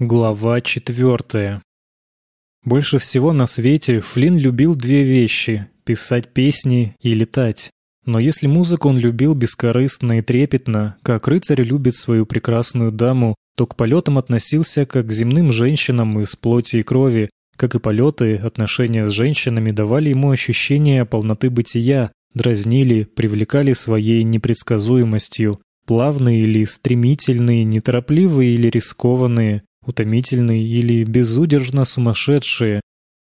Глава четвертая. Больше всего на свете Флинн любил две вещи — писать песни и летать. Но если музыку он любил бескорыстно и трепетно, как рыцарь любит свою прекрасную даму, то к полетам относился как к земным женщинам из плоти и крови, как и полеты, отношения с женщинами давали ему ощущение полноты бытия, дразнили, привлекали своей непредсказуемостью, плавные или стремительные, неторопливые или рискованные, утомительные или безудержно сумасшедшие.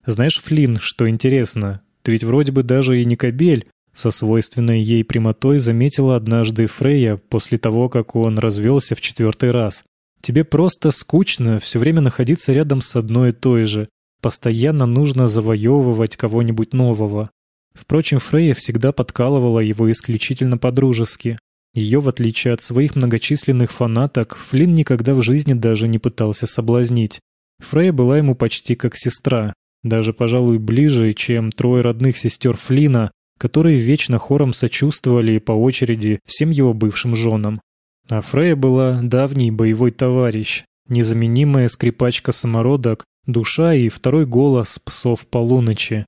Знаешь, Флинн, что интересно? Ты ведь вроде бы даже и не кобель, со свойственной ей прямотой заметила однажды Фрейя после того, как он развелся в четвертый раз. Тебе просто скучно все время находиться рядом с одной и той же. Постоянно нужно завоевывать кого-нибудь нового. Впрочем, Фрейя всегда подкалывала его исключительно по-дружески. Ее, в отличие от своих многочисленных фанаток, Флинн никогда в жизни даже не пытался соблазнить. Фрейя была ему почти как сестра, даже, пожалуй, ближе, чем трое родных сестер Флина, которые вечно хором сочувствовали по очереди всем его бывшим женам. А Фрейя была давний боевой товарищ, незаменимая скрипачка самородок, душа и второй голос псов полуночи.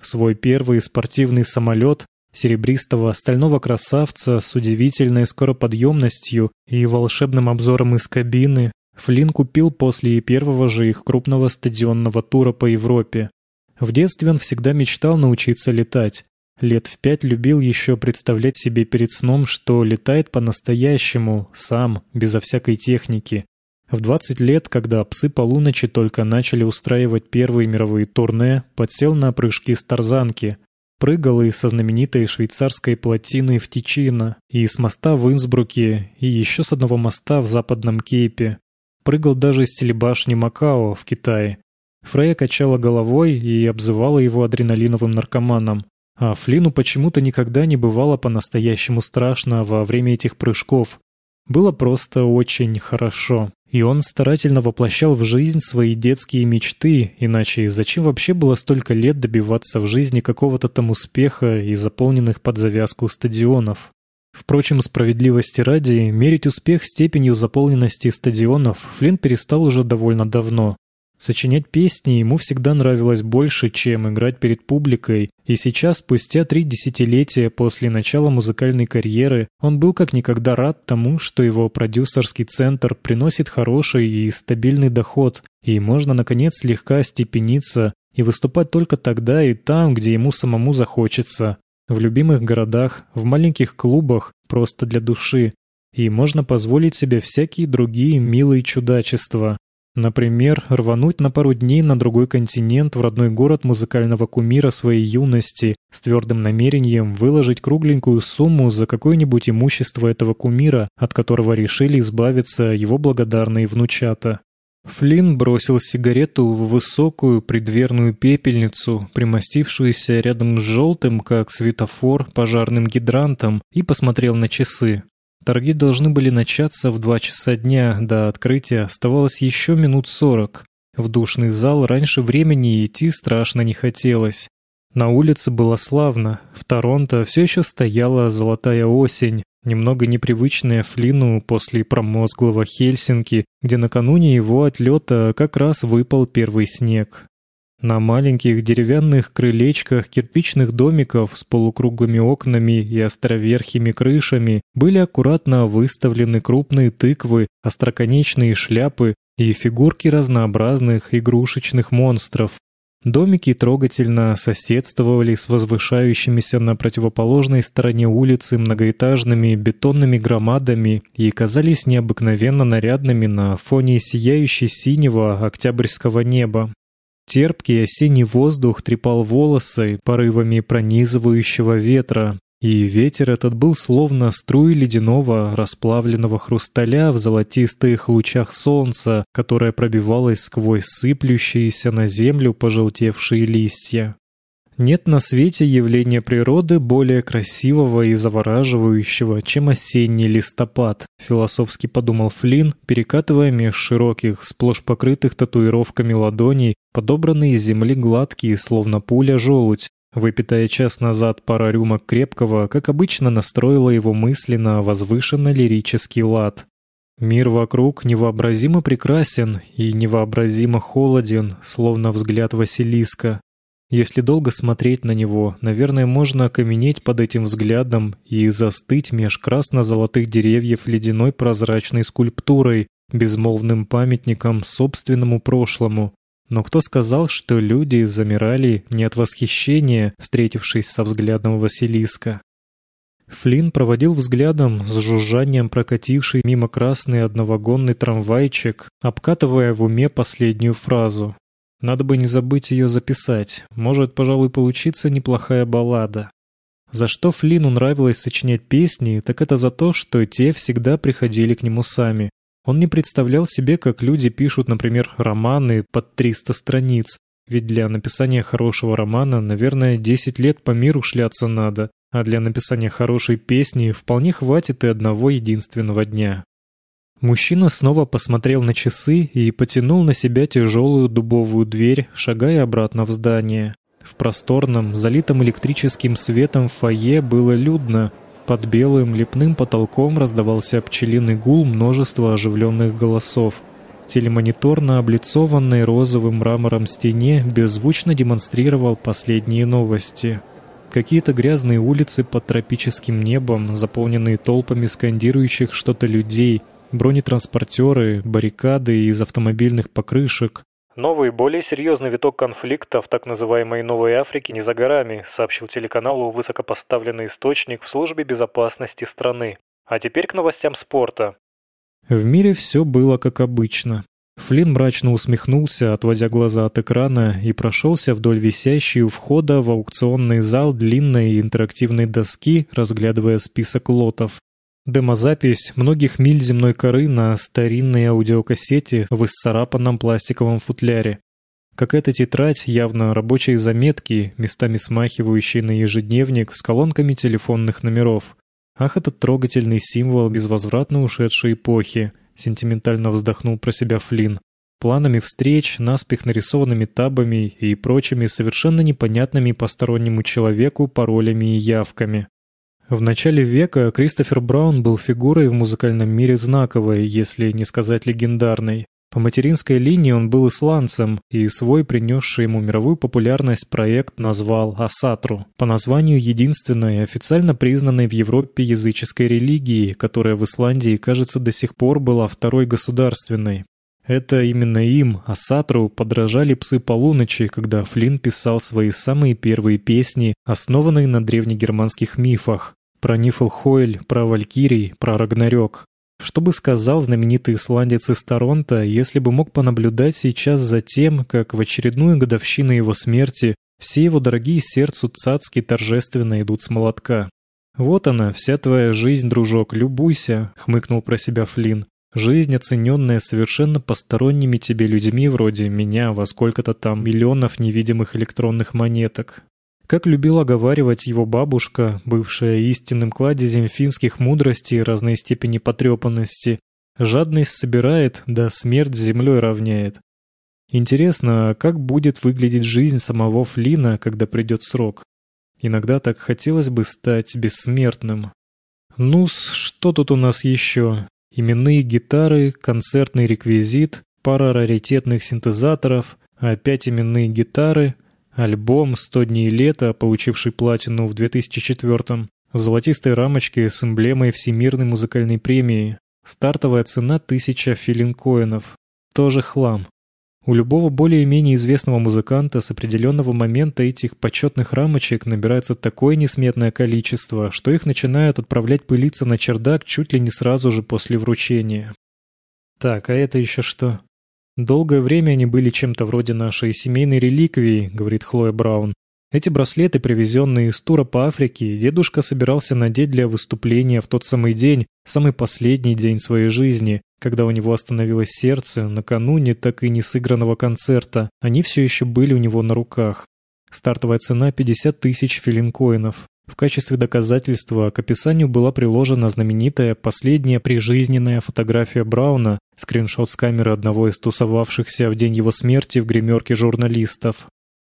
Свой первый спортивный самолет серебристого стального красавца с удивительной скороподъемностью и волшебным обзором из кабины, Флинн купил после первого же их крупного стадионного тура по Европе. В детстве он всегда мечтал научиться летать. Лет в пять любил еще представлять себе перед сном, что летает по-настоящему, сам, безо всякой техники. В 20 лет, когда псы полуночи только начали устраивать первые мировые турне, подсел на прыжки с тарзанки, Прыгал и со знаменитой швейцарской плотины в Тичино, и с моста в Инсбруке, и еще с одного моста в Западном Кейпе. Прыгал даже с телебашни Макао в Китае. Фрея качала головой и обзывала его адреналиновым наркоманом. А Флину почему-то никогда не бывало по-настоящему страшно во время этих прыжков. Было просто очень хорошо. И он старательно воплощал в жизнь свои детские мечты, иначе зачем вообще было столько лет добиваться в жизни какого-то там успеха и заполненных под завязку стадионов? Впрочем, справедливости ради, мерить успех степенью заполненности стадионов Флинн перестал уже довольно давно. Сочинять песни ему всегда нравилось больше, чем играть перед публикой, и сейчас, спустя три десятилетия после начала музыкальной карьеры, он был как никогда рад тому, что его продюсерский центр приносит хороший и стабильный доход, и можно, наконец, слегка степениться и выступать только тогда и там, где ему самому захочется, в любимых городах, в маленьких клубах, просто для души, и можно позволить себе всякие другие милые чудачества, Например, рвануть на пару дней на другой континент в родной город музыкального кумира своей юности с твердым намерением выложить кругленькую сумму за какое-нибудь имущество этого кумира, от которого решили избавиться его благодарные внучата. Флинн бросил сигарету в высокую предверную пепельницу, примостившуюся рядом с желтым, как светофор, пожарным гидрантом, и посмотрел на часы. Торги должны были начаться в два часа дня, до открытия оставалось еще минут сорок. В душный зал раньше времени идти страшно не хотелось. На улице было славно, в Торонто все еще стояла золотая осень, немного непривычная Флину после промозглого Хельсинки, где накануне его отлета как раз выпал первый снег. На маленьких деревянных крылечках кирпичных домиков с полукруглыми окнами и островерхими крышами были аккуратно выставлены крупные тыквы, остроконечные шляпы и фигурки разнообразных игрушечных монстров. Домики трогательно соседствовали с возвышающимися на противоположной стороне улицы многоэтажными бетонными громадами и казались необыкновенно нарядными на фоне сияющей синего октябрьского неба. Терпкий осенний воздух трепал волосы порывами пронизывающего ветра, и ветер этот был словно струи ледяного расплавленного хрусталя в золотистых лучах солнца, которое пробивалось сквозь сыплющиеся на землю пожелтевшие листья. Нет на свете явления природы более красивого и завораживающего, чем осенний листопад, философски подумал Флинн, перекатывая меж широких, сплошь покрытых татуировками ладоней, подобранные из земли гладкие, словно пуля желудь. Выпитая час назад пара рюмок крепкого, как обычно, настроила его мысли на возвышенно лирический лад. Мир вокруг невообразимо прекрасен и невообразимо холоден, словно взгляд Василиска. Если долго смотреть на него, наверное, можно окаменеть под этим взглядом и застыть меж красно-золотых деревьев ледяной прозрачной скульптурой, безмолвным памятником собственному прошлому. Но кто сказал, что люди замирали не от восхищения, встретившись со взглядом Василиска? Флинн проводил взглядом с жужжанием прокативший мимо красный одновагонный трамвайчик, обкатывая в уме последнюю фразу. Надо бы не забыть ее записать. Может, пожалуй, получиться неплохая баллада. За что Флину нравилось сочинять песни, так это за то, что те всегда приходили к нему сами. Он не представлял себе, как люди пишут, например, романы под 300 страниц, ведь для написания хорошего романа, наверное, 10 лет по миру шляться надо, а для написания хорошей песни вполне хватит и одного единственного дня. Мужчина снова посмотрел на часы и потянул на себя тяжелую дубовую дверь, шагая обратно в здание. В просторном, залитом электрическим светом фойе было людно. Под белым лепным потолком раздавался пчелиный гул множества оживленных голосов. Телемонитор на облицованной розовым мрамором стене беззвучно демонстрировал последние новости. Какие-то грязные улицы под тропическим небом, заполненные толпами скандирующих что-то людей, бронетранспортеры, баррикады из автомобильных покрышек. Новый, более серьезный виток конфликта в так называемой Новой Африке не за горами, сообщил телеканалу высокопоставленный источник в службе безопасности страны. А теперь к новостям спорта. В мире все было как обычно. Флинн мрачно усмехнулся, отводя глаза от экрана, и прошелся вдоль висящей у входа в аукционный зал длинной интерактивной доски, разглядывая список лотов. Демозапись многих миль земной коры на старинной аудиокассете в исцарапанном пластиковом футляре. Какая-то тетрадь, явно рабочие заметки, местами смахивающие на ежедневник с колонками телефонных номеров. Ах, этот трогательный символ безвозвратно ушедшей эпохи — сентиментально вздохнул про себя Флинн. Планами встреч, наспех нарисованными табами и прочими совершенно непонятными постороннему человеку паролями и явками. В начале века Кристофер Браун был фигурой в музыкальном мире знаковой, если не сказать легендарной. По материнской линии он был исландцем, и свой принесший ему мировую популярность проект назвал Асатру, по названию единственной официально признанной в Европе языческой религии, которая в Исландии, кажется, до сих пор была второй государственной. Это именно им, Асатру, подражали псы полуночи, когда Флинн писал свои самые первые песни, основанные на древнегерманских мифах, про Нифлхойль, про Валькирий, про Рагнарёк. Что бы сказал знаменитый исландец из Торонто, если бы мог понаблюдать сейчас за тем, как в очередную годовщину его смерти все его дорогие сердцу цацки торжественно идут с молотка? «Вот она, вся твоя жизнь, дружок, любуйся», — хмыкнул про себя Флинн. «Жизнь, оцененная совершенно посторонними тебе людьми вроде меня во сколько-то там миллионов невидимых электронных монеток. Как любила говаривать его бабушка, бывшая истинным кладезем финских мудростей разной степени потрепанности, жадность собирает, да смерть землей равняет. Интересно, как будет выглядеть жизнь самого Флина, когда придет срок? Иногда так хотелось бы стать бессмертным. ну что тут у нас еще? Именные гитары, концертный реквизит, пара раритетных синтезаторов, опять именные гитары — Альбом «100 дней лета», получивший платину в 2004 в золотистой рамочке с эмблемой Всемирной музыкальной премии. Стартовая цена 1000 филинкоинов. Тоже хлам. У любого более-менее известного музыканта с определенного момента этих почетных рамочек набирается такое несметное количество, что их начинают отправлять пылиться на чердак чуть ли не сразу же после вручения. Так, а это еще что? «Долгое время они были чем-то вроде нашей семейной реликвии», — говорит Хлоя Браун. Эти браслеты, привезенные из тура по Африке, дедушка собирался надеть для выступления в тот самый день, самый последний день своей жизни, когда у него остановилось сердце, накануне так и не сыгранного концерта. Они все еще были у него на руках. Стартовая цена 50 тысяч филинкоинов. В качестве доказательства к описанию была приложена знаменитая последняя прижизненная фотография Брауна, скриншот с камеры одного из тусовавшихся в день его смерти в гримерке журналистов.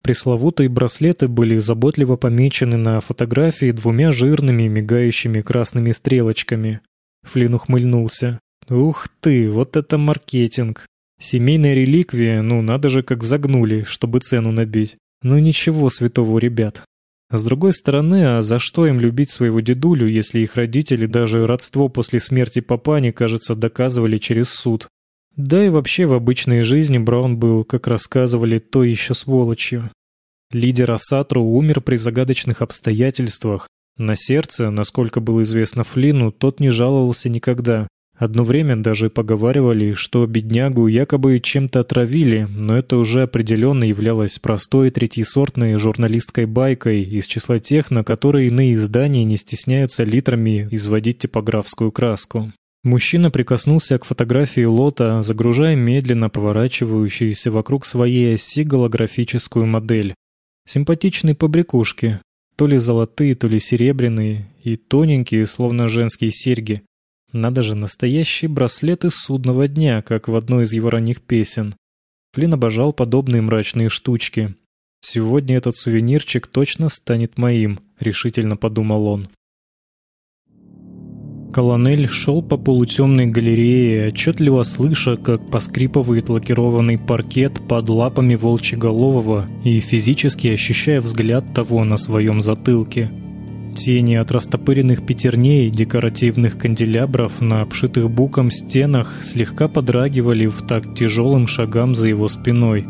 Пресловутые браслеты были заботливо помечены на фотографии двумя жирными мигающими красными стрелочками. Флинн ухмыльнулся. Ух ты, вот это маркетинг. Семейная реликвия, ну надо же как загнули, чтобы цену набить. Ну ничего святого ребят. С другой стороны, а за что им любить своего дедулю, если их родители даже родство после смерти папани, кажется, доказывали через суд? Да и вообще в обычной жизни Браун был, как рассказывали, то еще сволочью. Лидер Асатру умер при загадочных обстоятельствах. На сердце, насколько было известно Флину, тот не жаловался никогда. Одно время даже поговаривали, что беднягу якобы чем-то отравили, но это уже определенно являлось простой третьесортной журналистской байкой из числа тех, на которые иные издания не стесняются литрами изводить типографскую краску. Мужчина прикоснулся к фотографии лота, загружая медленно поворачивающуюся вокруг своей оси голографическую модель. Симпатичные побрякушки, то ли золотые, то ли серебряные, и тоненькие, словно женские серьги. Надо же, настоящие браслеты судного дня, как в одной из его ранних песен. Флин обожал подобные мрачные штучки. «Сегодня этот сувенирчик точно станет моим», — решительно подумал он. Колонель шел по полутемной галерее, отчетливо слыша, как поскрипывает лакированный паркет под лапами волчьеголового и физически ощущая взгляд того на своем затылке. Тени от растопыренных пятерней декоративных канделябров на обшитых буком стенах слегка подрагивали в так тяжелым шагам за его спиной.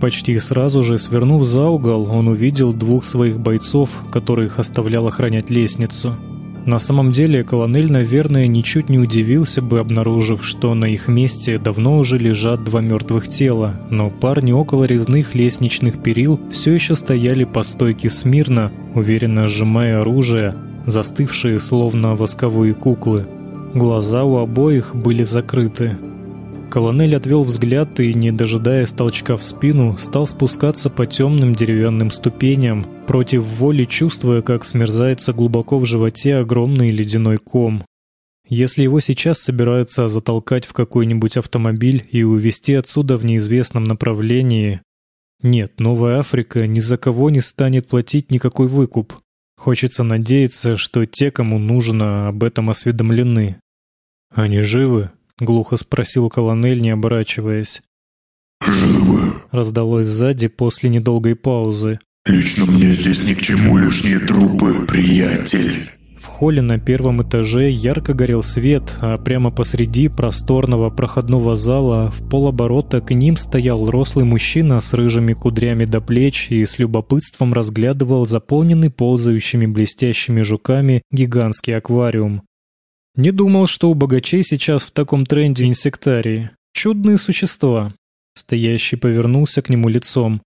Почти сразу же, свернув за угол, он увидел двух своих бойцов, которых оставлял охранять лестницу — на самом деле, колонель, наверное, ничуть не удивился бы, обнаружив, что на их месте давно уже лежат два мертвых тела, но парни около резных лестничных перил все еще стояли по стойке смирно, уверенно сжимая оружие, застывшие словно восковые куклы. Глаза у обоих были закрыты, Колонель отвел взгляд и, не дожидаясь толчка в спину, стал спускаться по темным деревянным ступеням, против воли чувствуя, как смерзается глубоко в животе огромный ледяной ком. Если его сейчас собираются затолкать в какой-нибудь автомобиль и увезти отсюда в неизвестном направлении... Нет, Новая Африка ни за кого не станет платить никакой выкуп. Хочется надеяться, что те, кому нужно, об этом осведомлены. «Они живы?» — глухо спросил колонель, не оборачиваясь. «Живы!» — раздалось сзади после недолгой паузы. «Лично мне здесь ни к чему лишние трупы, приятель!» В холле на первом этаже ярко горел свет, а прямо посреди просторного проходного зала в полоборота к ним стоял рослый мужчина с рыжими кудрями до плеч и с любопытством разглядывал заполненный ползающими блестящими жуками гигантский аквариум. Не думал, что у богачей сейчас в таком тренде инсектарии. Чудные существа. Стоящий повернулся к нему лицом.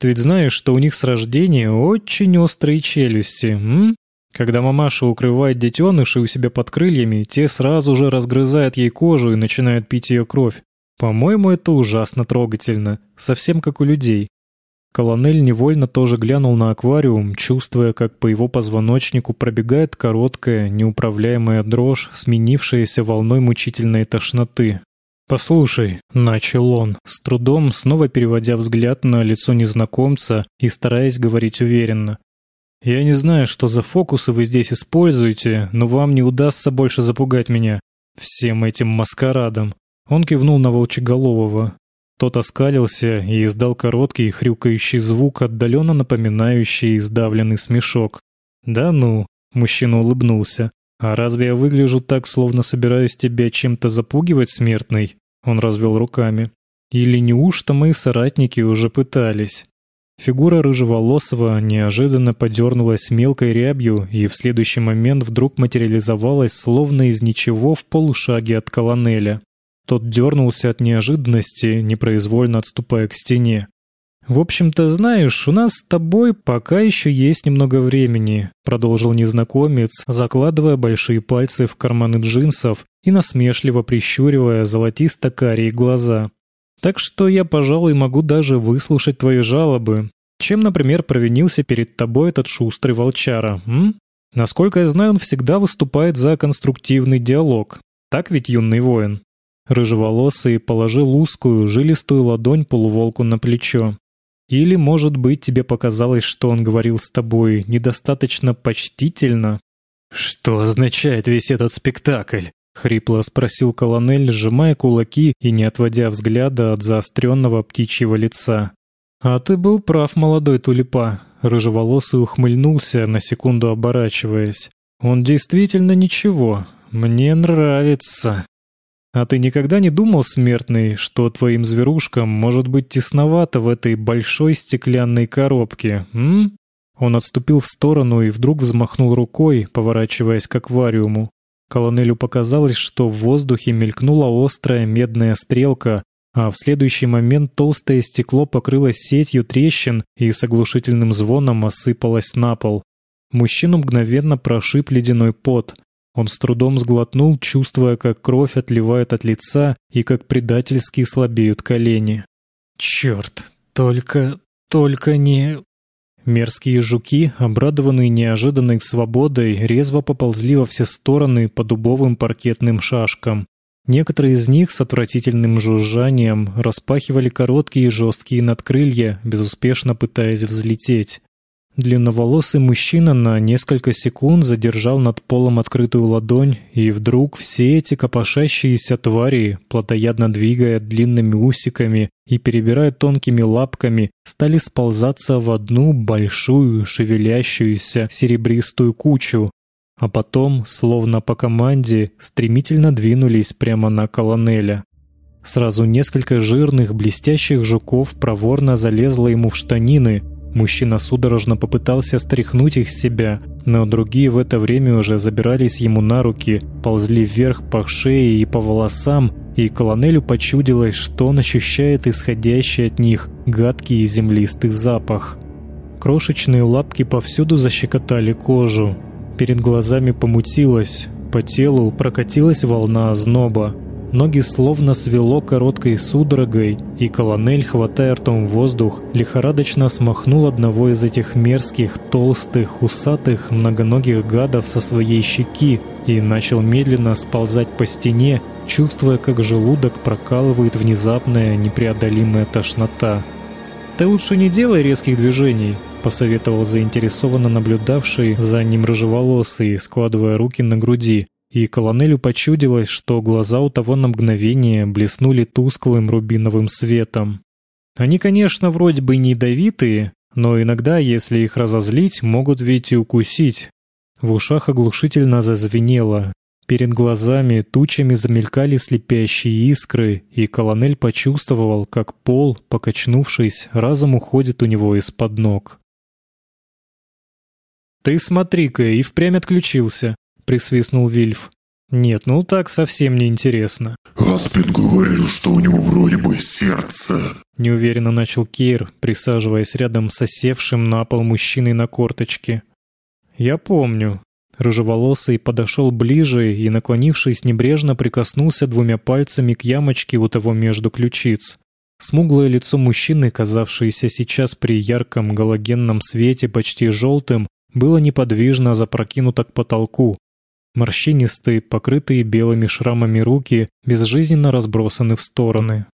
Ты ведь знаешь, что у них с рождения очень острые челюсти, м? Когда мамаша укрывает детенышей у себя под крыльями, те сразу же разгрызают ей кожу и начинают пить ее кровь. По-моему, это ужасно трогательно, совсем как у людей. Колонель невольно тоже глянул на аквариум, чувствуя, как по его позвоночнику пробегает короткая, неуправляемая дрожь, сменившаяся волной мучительной тошноты. «Послушай», — начал он, с трудом снова переводя взгляд на лицо незнакомца и стараясь говорить уверенно. «Я не знаю, что за фокусы вы здесь используете, но вам не удастся больше запугать меня всем этим маскарадом». Он кивнул на волчеголового. Тот оскалился и издал короткий хрюкающий звук, отдаленно напоминающий издавленный смешок. «Да ну», — мужчина улыбнулся. «А разве я выгляжу так, словно собираюсь тебя чем-то запугивать, смертный?» Он развел руками. «Или неужто мои соратники уже пытались?» Фигура рыжеволосого неожиданно подернулась мелкой рябью и в следующий момент вдруг материализовалась словно из ничего в полушаге от колонеля. Тот дернулся от неожиданности, непроизвольно отступая к стене. «В общем-то, знаешь, у нас с тобой пока еще есть немного времени», продолжил незнакомец, закладывая большие пальцы в карманы джинсов и насмешливо прищуривая золотисто-карие глаза. «Так что я, пожалуй, могу даже выслушать твои жалобы. Чем, например, провинился перед тобой этот шустрый волчара, м? Насколько я знаю, он всегда выступает за конструктивный диалог. Так ведь, юный воин?» Рыжеволосый положил узкую, жилистую ладонь полуволку на плечо. Или, может быть, тебе показалось, что он говорил с тобой недостаточно почтительно? Что означает весь этот спектакль? — хрипло спросил колонель, сжимая кулаки и не отводя взгляда от заостренного птичьего лица. «А ты был прав, молодой тулипа», — рыжеволосый ухмыльнулся, на секунду оборачиваясь. «Он действительно ничего. Мне нравится». «А ты никогда не думал, смертный, что твоим зверушкам может быть тесновато в этой большой стеклянной коробке, м?» Он отступил в сторону и вдруг взмахнул рукой, поворачиваясь к аквариуму. Колонелю показалось, что в воздухе мелькнула острая медная стрелка, а в следующий момент толстое стекло покрылось сетью трещин и с оглушительным звоном осыпалось на пол. Мужчину мгновенно прошиб ледяной пот. Он с трудом сглотнул, чувствуя, как кровь отливает от лица и как предательски слабеют колени. «Черт, только... только не...» Мерзкие жуки, обрадованные неожиданной свободой, резво поползли во все стороны по дубовым паркетным шашкам. Некоторые из них с отвратительным жужжанием распахивали короткие жесткие надкрылья, безуспешно пытаясь взлететь. Длинноволосый мужчина на несколько секунд задержал над полом открытую ладонь, и вдруг все эти копошащиеся твари, плотоядно двигая длинными усиками и перебирая тонкими лапками, стали сползаться в одну большую шевелящуюся серебристую кучу, а потом, словно по команде, стремительно двинулись прямо на колонеля. Сразу несколько жирных, блестящих жуков проворно залезло ему в штанины, Мужчина судорожно попытался стряхнуть их с себя, но другие в это время уже забирались ему на руки, ползли вверх по шее и по волосам, и колонелю почудилось, что он ощущает исходящий от них гадкий и землистый запах. Крошечные лапки повсюду защекотали кожу. Перед глазами помутилось, по телу прокатилась волна озноба. Ноги словно свело короткой судорогой, и колонель, хватая ртом воздух, лихорадочно смахнул одного из этих мерзких, толстых, усатых, многоногих гадов со своей щеки и начал медленно сползать по стене, чувствуя, как желудок прокалывает внезапная непреодолимая тошнота. «Ты лучше не делай резких движений», — посоветовал заинтересованно наблюдавший за ним рыжеволосый, складывая руки на груди и колонелю почудилось, что глаза у того на мгновение блеснули тусклым рубиновым светом. Они, конечно, вроде бы не ядовитые, но иногда, если их разозлить, могут ведь и укусить. В ушах оглушительно зазвенело. Перед глазами тучами замелькали слепящие искры, и колонель почувствовал, как пол, покачнувшись, разом уходит у него из-под ног. «Ты смотри-ка, и впрямь отключился», — присвистнул Вильф. «Нет, ну так совсем не интересно». «Аспин говорил, что у него вроде бы сердце», — неуверенно начал Кейр, присаживаясь рядом с осевшим на пол мужчиной на корточке. «Я помню». Рыжеволосый подошел ближе и, наклонившись, небрежно прикоснулся двумя пальцами к ямочке у того между ключиц. Смуглое лицо мужчины, казавшееся сейчас при ярком галогенном свете почти желтым, было неподвижно запрокинуто к потолку, Морщинистые, покрытые белыми шрамами руки безжизненно разбросаны в стороны.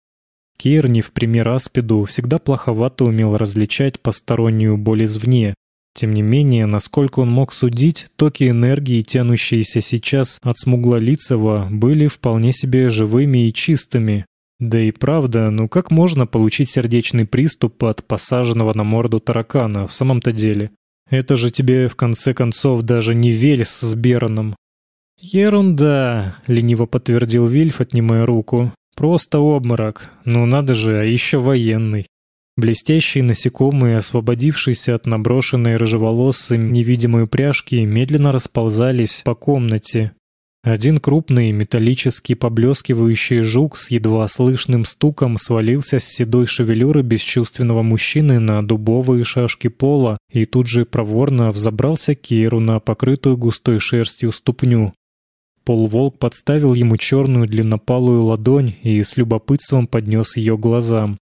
Кир, не в пример Аспиду, всегда плоховато умел различать постороннюю боль извне. Тем не менее, насколько он мог судить, токи энергии, тянущиеся сейчас от смуглолицего, были вполне себе живыми и чистыми. Да и правда, ну как можно получить сердечный приступ от посаженного на морду таракана в самом-то деле? Это же тебе, в конце концов, даже не Вельс с Бероном. «Ерунда», — лениво подтвердил Вильф, отнимая руку. «Просто обморок. Ну надо же, а еще военный». Блестящие насекомые, освободившиеся от наброшенной рыжеволосым невидимой упряжки, медленно расползались по комнате. Один крупный, металлический поблескивающий жук с едва слышным стуком свалился с седой шевелюры бесчувственного мужчины на дубовые шашки пола и тут же проворно взобрался Кейру на покрытую густой шерстью ступню. Полволк подставил ему черную длиннопалую ладонь и с любопытством поднес ее глазам.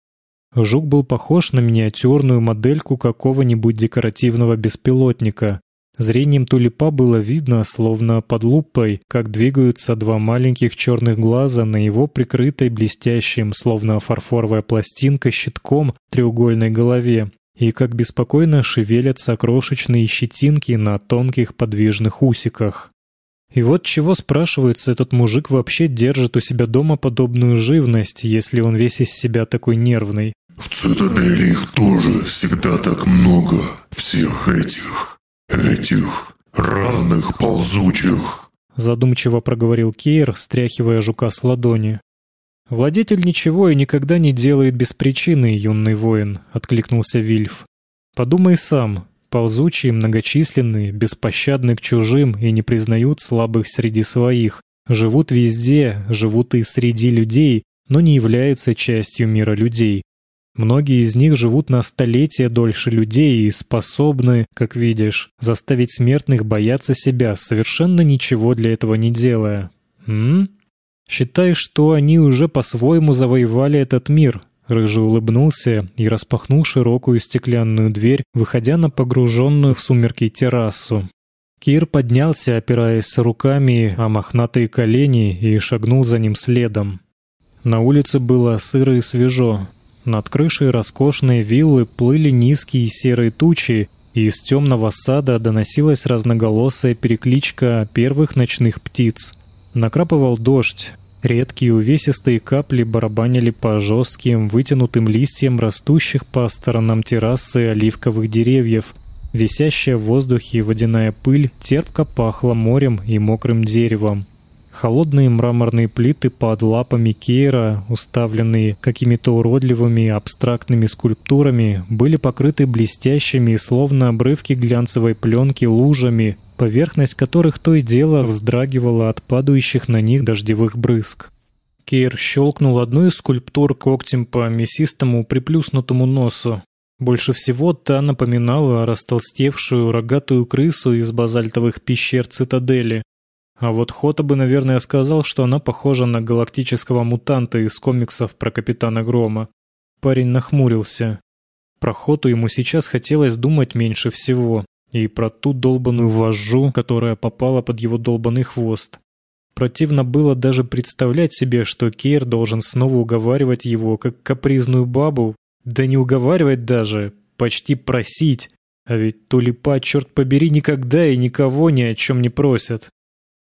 Жук был похож на миниатюрную модельку какого-нибудь декоративного беспилотника. Зрением тулипа было видно, словно под лупой, как двигаются два маленьких черных глаза на его прикрытой блестящим, словно фарфоровая пластинка, щитком треугольной голове, и как беспокойно шевелятся крошечные щетинки на тонких подвижных усиках. И вот чего, спрашивается, этот мужик вообще держит у себя дома подобную живность, если он весь из себя такой нервный? В цитадели их тоже всегда так много. Всех этих, этих разных ползучих. Задумчиво проговорил Кейр, стряхивая жука с ладони. «Владетель ничего и никогда не делает без причины, юный воин», — откликнулся Вильф. «Подумай сам. Ползучие, многочисленные, беспощадны к чужим и не признают слабых среди своих. Живут везде, живут и среди людей, но не являются частью мира людей. Многие из них живут на столетия дольше людей и способны, как видишь, заставить смертных бояться себя, совершенно ничего для этого не делая. М? Считай, что они уже по-своему завоевали этот мир. Рыжий улыбнулся и распахнул широкую стеклянную дверь, выходя на погруженную в сумерки террасу. Кир поднялся, опираясь руками о мохнатые колени, и шагнул за ним следом. На улице было сыро и свежо. Над крышей роскошной виллы плыли низкие серые тучи, и из темного сада доносилась разноголосая перекличка первых ночных птиц. Накрапывал дождь. Редкие увесистые капли барабанили по жестким, вытянутым листьям растущих по сторонам террасы оливковых деревьев. Висящая в воздухе водяная пыль терпко пахла морем и мокрым деревом. Холодные мраморные плиты под лапами Кейра, уставленные какими-то уродливыми абстрактными скульптурами, были покрыты блестящими, словно обрывки глянцевой пленки, лужами, поверхность которых то и дело вздрагивала от падающих на них дождевых брызг. Кейр щелкнул одну из скульптур когтем по мясистому приплюснутому носу. Больше всего та напоминала растолстевшую рогатую крысу из базальтовых пещер цитадели, а вот Хота бы, наверное, сказал, что она похожа на галактического мутанта из комиксов про Капитана Грома. Парень нахмурился. Про Хоту ему сейчас хотелось думать меньше всего. И про ту долбаную вожжу, которая попала под его долбанный хвост. Противно было даже представлять себе, что Кейр должен снова уговаривать его, как капризную бабу. Да не уговаривать даже, почти просить. А ведь Тулипа, черт побери, никогда и никого ни о чем не просят.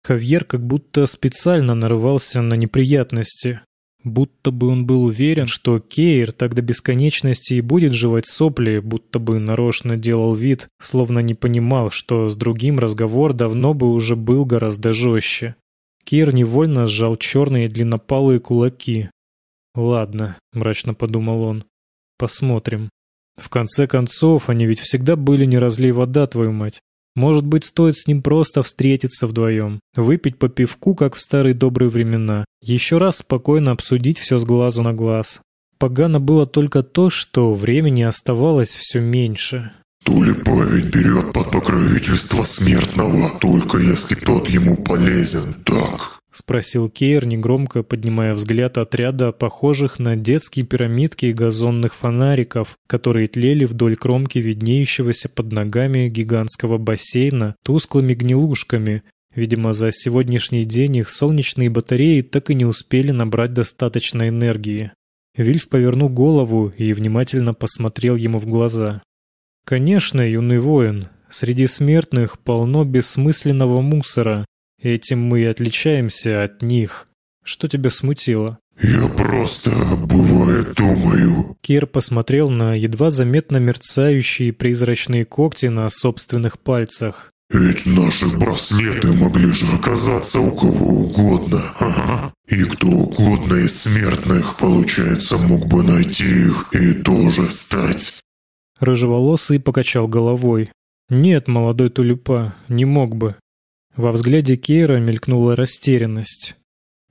Хавьер как будто специально нарывался на неприятности. Будто бы он был уверен, что Кейр так до бесконечности и будет жевать сопли, будто бы нарочно делал вид, словно не понимал, что с другим разговор давно бы уже был гораздо жестче. Кейр невольно сжал черные длиннопалые кулаки. «Ладно», — мрачно подумал он, — «посмотрим. В конце концов, они ведь всегда были не разлей вода, твою мать. Может быть, стоит с ним просто встретиться вдвоем, выпить по пивку, как в старые добрые времена, еще раз спокойно обсудить все с глазу на глаз. Погано было только то, что времени оставалось все меньше. Тулипа ведь берет под покровительство смертного, только если тот ему полезен, так? — спросил Кейр, негромко поднимая взгляд от ряда похожих на детские пирамидки газонных фонариков, которые тлели вдоль кромки виднеющегося под ногами гигантского бассейна тусклыми гнилушками. Видимо, за сегодняшний день их солнечные батареи так и не успели набрать достаточно энергии. Вильф повернул голову и внимательно посмотрел ему в глаза. «Конечно, юный воин, среди смертных полно бессмысленного мусора, Этим мы и отличаемся от них. Что тебя смутило? «Я просто, бывает, думаю...» Кир посмотрел на едва заметно мерцающие призрачные когти на собственных пальцах. «Ведь наши браслеты могли же оказаться у кого угодно, ага. И кто угодно из смертных, получается, мог бы найти их и тоже стать...» Рыжеволосый покачал головой. «Нет, молодой тулипа, не мог бы. Во взгляде Кейра мелькнула растерянность.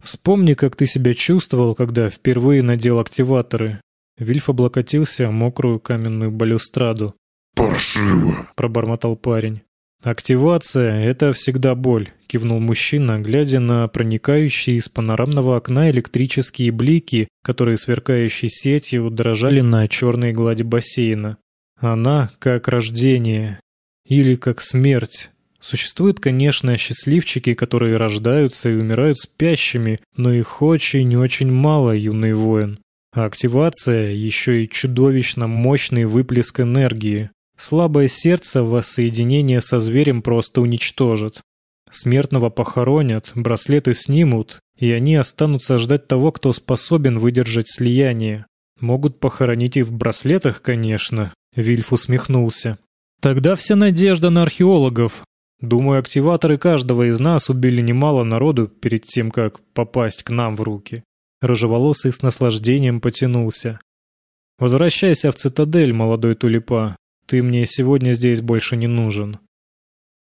«Вспомни, как ты себя чувствовал, когда впервые надел активаторы». Вильф облокотился о мокрую каменную балюстраду. «Паршиво», — пробормотал парень. «Активация — это всегда боль», — кивнул мужчина, глядя на проникающие из панорамного окна электрические блики, которые сверкающей сетью дрожали на черной глади бассейна. Она как рождение. Или как смерть. Существуют, конечно, счастливчики, которые рождаются и умирают спящими, но их очень-очень мало, юный воин. А активация — еще и чудовищно мощный выплеск энергии. Слабое сердце воссоединение со зверем просто уничтожит. Смертного похоронят, браслеты снимут, и они останутся ждать того, кто способен выдержать слияние. Могут похоронить и в браслетах, конечно, Вильф усмехнулся. Тогда вся надежда на археологов. Думаю, активаторы каждого из нас убили немало народу перед тем, как попасть к нам в руки. Рыжеволосый с наслаждением потянулся. Возвращайся в цитадель, молодой тулипа. Ты мне сегодня здесь больше не нужен.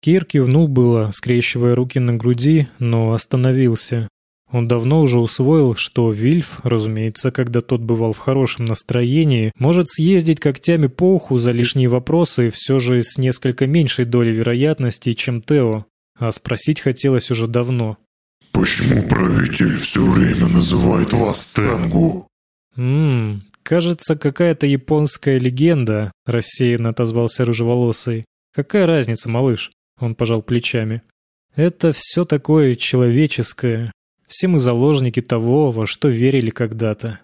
Кир кивнул было, скрещивая руки на груди, но остановился. Он давно уже усвоил, что Вильф, разумеется, когда тот бывал в хорошем настроении, может съездить когтями по уху за лишние вопросы все же с несколько меньшей долей вероятности, чем Тео. А спросить хотелось уже давно. «Почему правитель все время называет вас Тенгу?» «Ммм, кажется, какая-то японская легенда», — рассеянно отозвался рыжеволосый. «Какая разница, малыш?» Он пожал плечами. «Это все такое человеческое. Все мы заложники того, во что верили когда-то».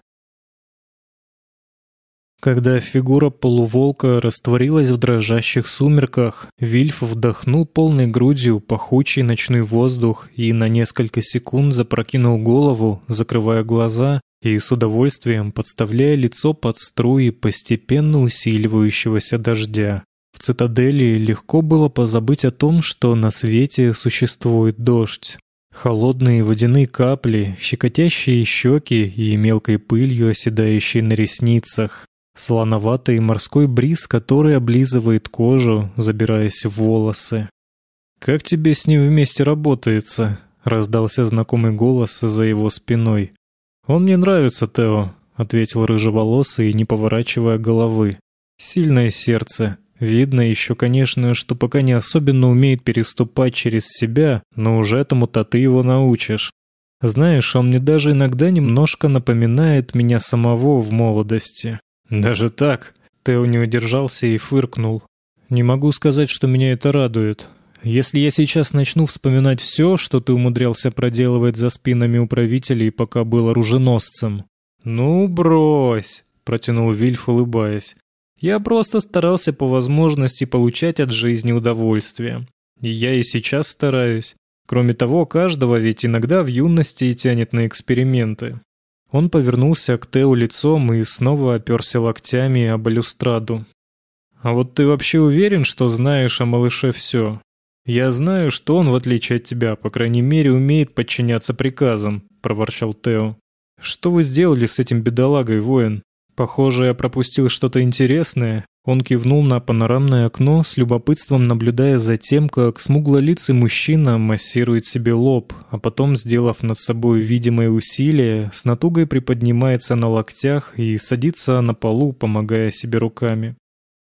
Когда фигура полуволка растворилась в дрожащих сумерках, Вильф вдохнул полной грудью пахучий ночной воздух и на несколько секунд запрокинул голову, закрывая глаза и с удовольствием подставляя лицо под струи постепенно усиливающегося дождя. В цитадели легко было позабыть о том, что на свете существует дождь. Холодные водяные капли, щекотящие щеки и мелкой пылью оседающие на ресницах, слоноватый морской бриз, который облизывает кожу, забираясь в волосы. «Как тебе с ним вместе работается?» — раздался знакомый голос за его спиной. «Он мне нравится, Тео», — ответил рыжеволосый, не поворачивая головы. «Сильное сердце, Видно еще, конечно, что пока не особенно умеет переступать через себя, но уже этому-то ты его научишь. Знаешь, он мне даже иногда немножко напоминает меня самого в молодости. Даже так? Тео не удержался и фыркнул. Не могу сказать, что меня это радует. Если я сейчас начну вспоминать все, что ты умудрялся проделывать за спинами управителей, пока был оруженосцем. Ну, брось, протянул Вильф, улыбаясь. Я просто старался по возможности получать от жизни удовольствие. И я и сейчас стараюсь. Кроме того, каждого ведь иногда в юности тянет на эксперименты. Он повернулся к Тео лицом и снова оперся локтями об балюстраду. «А вот ты вообще уверен, что знаешь о малыше все? Я знаю, что он, в отличие от тебя, по крайней мере, умеет подчиняться приказам», — проворчал Тео. «Что вы сделали с этим бедолагой, воин?» Похоже, я пропустил что-то интересное. Он кивнул на панорамное окно, с любопытством наблюдая за тем, как смуглолицый мужчина массирует себе лоб, а потом, сделав над собой видимое усилие, с натугой приподнимается на локтях и садится на полу, помогая себе руками.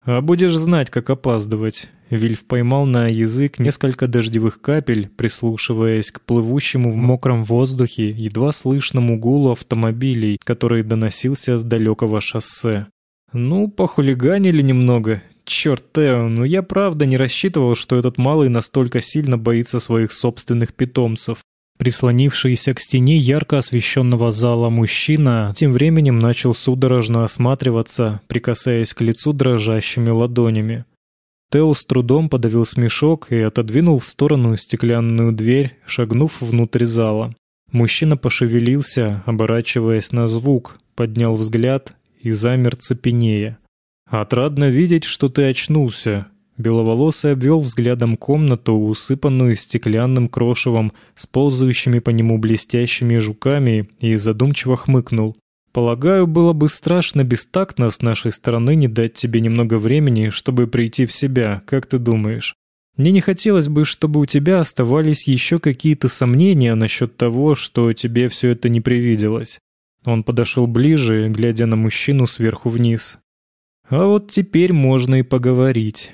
«А будешь знать, как опаздывать». Вильф поймал на язык несколько дождевых капель, прислушиваясь к плывущему в мокром воздухе едва слышному гулу автомобилей, который доносился с далекого шоссе. «Ну, похулиганили немного. Черт, Тео, ну я правда не рассчитывал, что этот малый настолько сильно боится своих собственных питомцев. Прислонившийся к стене ярко освещенного зала мужчина тем временем начал судорожно осматриваться, прикасаясь к лицу дрожащими ладонями. Тео с трудом подавил смешок и отодвинул в сторону стеклянную дверь, шагнув внутрь зала. Мужчина пошевелился, оборачиваясь на звук, поднял взгляд и замер цепенея. «Отрадно видеть, что ты очнулся», Беловолосый обвел взглядом комнату, усыпанную стеклянным крошевом, с ползающими по нему блестящими жуками, и задумчиво хмыкнул. «Полагаю, было бы страшно бестактно с нашей стороны не дать тебе немного времени, чтобы прийти в себя, как ты думаешь? Мне не хотелось бы, чтобы у тебя оставались еще какие-то сомнения насчет того, что тебе все это не привиделось». Он подошел ближе, глядя на мужчину сверху вниз. «А вот теперь можно и поговорить».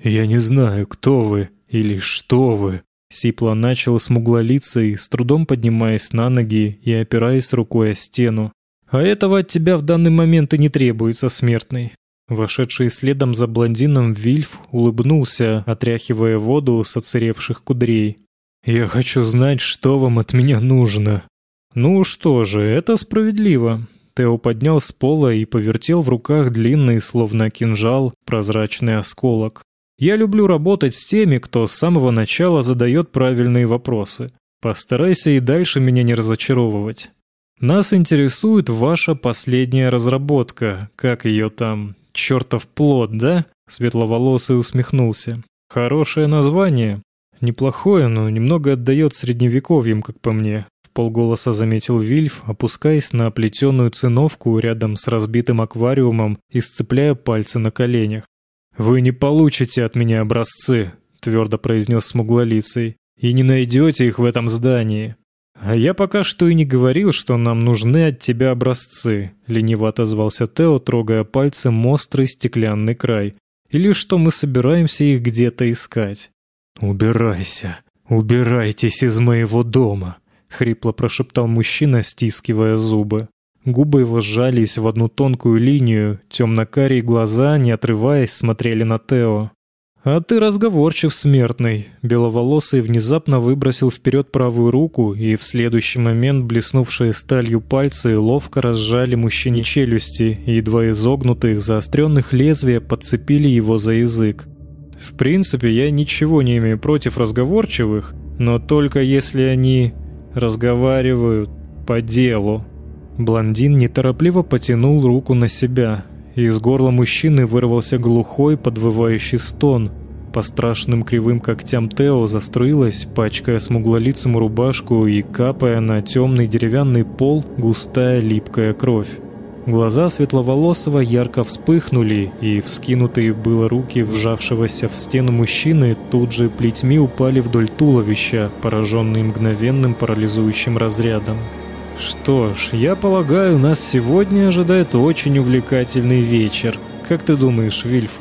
«Я не знаю, кто вы или что вы», — сипло начал смуглолицей, с трудом поднимаясь на ноги и опираясь рукой о стену. «А этого от тебя в данный момент и не требуется, смертный». Вошедший следом за блондином Вильф улыбнулся, отряхивая воду с оцаревших кудрей. «Я хочу знать, что вам от меня нужно». «Ну что же, это справедливо». Тео поднял с пола и повертел в руках длинный, словно кинжал, прозрачный осколок. Я люблю работать с теми, кто с самого начала задает правильные вопросы. Постарайся и дальше меня не разочаровывать. Нас интересует ваша последняя разработка. Как ее там? Чертов плод, да? Светловолосый усмехнулся. Хорошее название. Неплохое, но немного отдает средневековьем, как по мне. В полголоса заметил Вильф, опускаясь на оплетенную циновку рядом с разбитым аквариумом и сцепляя пальцы на коленях. «Вы не получите от меня образцы», — твердо произнес смуглолицей, «и не найдете их в этом здании. «А я пока что и не говорил, что нам нужны от тебя образцы», — лениво отозвался Тео, трогая пальцем острый стеклянный край. «Или что мы собираемся их где-то искать». «Убирайся, убирайтесь из моего дома», — хрипло прошептал мужчина, стискивая зубы. Губы его сжались в одну тонкую линию, темно-карие глаза, не отрываясь, смотрели на Тео. «А ты разговорчив, смертный!» Беловолосый внезапно выбросил вперед правую руку, и в следующий момент блеснувшие сталью пальцы ловко разжали мужчине челюсти, и два изогнутых заостренных лезвия подцепили его за язык. «В принципе, я ничего не имею против разговорчивых, но только если они разговаривают по делу». Блондин неторопливо потянул руку на себя – и из горла мужчины вырвался глухой подвывающий стон. По страшным кривым когтям Тео заструилась, пачкая смуглолицем рубашку и капая на темный деревянный пол густая липкая кровь. Глаза светловолосого ярко вспыхнули, и вскинутые было руки вжавшегося в стену мужчины тут же плетьми упали вдоль туловища, пораженные мгновенным парализующим разрядом. Что ж, я полагаю, нас сегодня ожидает очень увлекательный вечер. Как ты думаешь, Вильф?